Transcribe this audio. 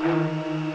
Música